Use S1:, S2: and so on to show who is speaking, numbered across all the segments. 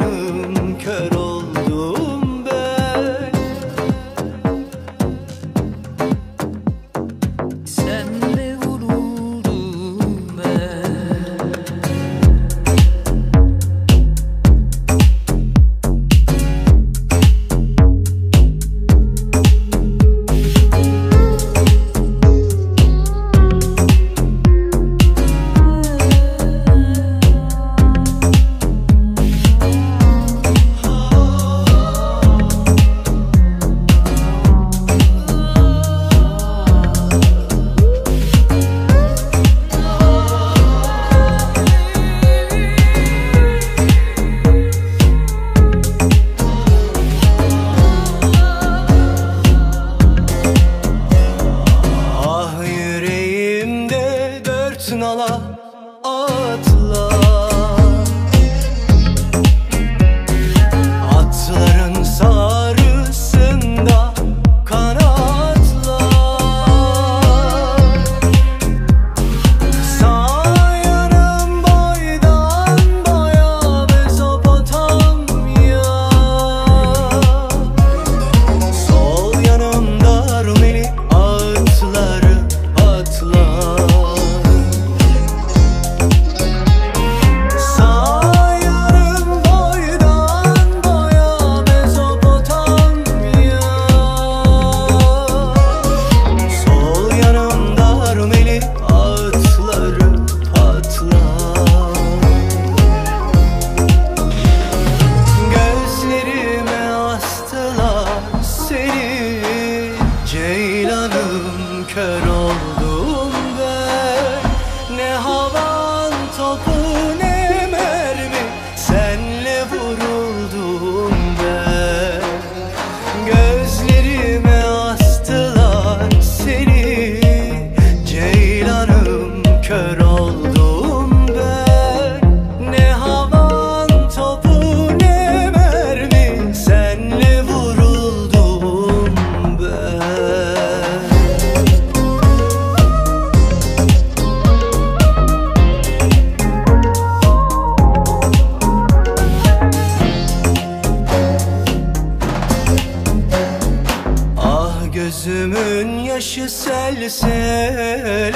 S1: yanım kör oldu Gözümün yaşı sel
S2: sel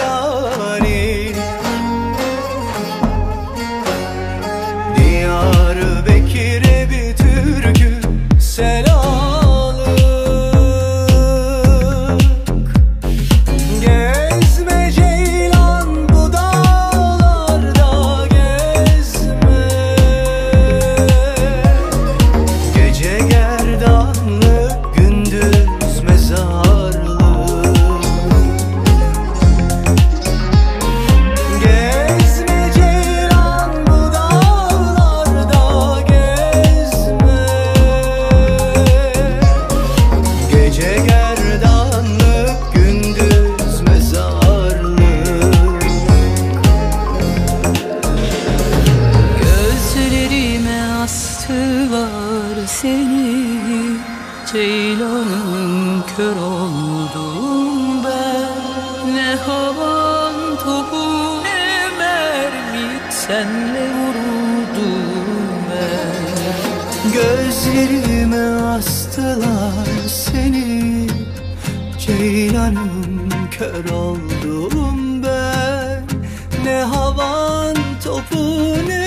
S2: senle vuruldum ben.
S1: Gözlerime astılar seni Ceylanım kör oldum ben. Ne havan topu ne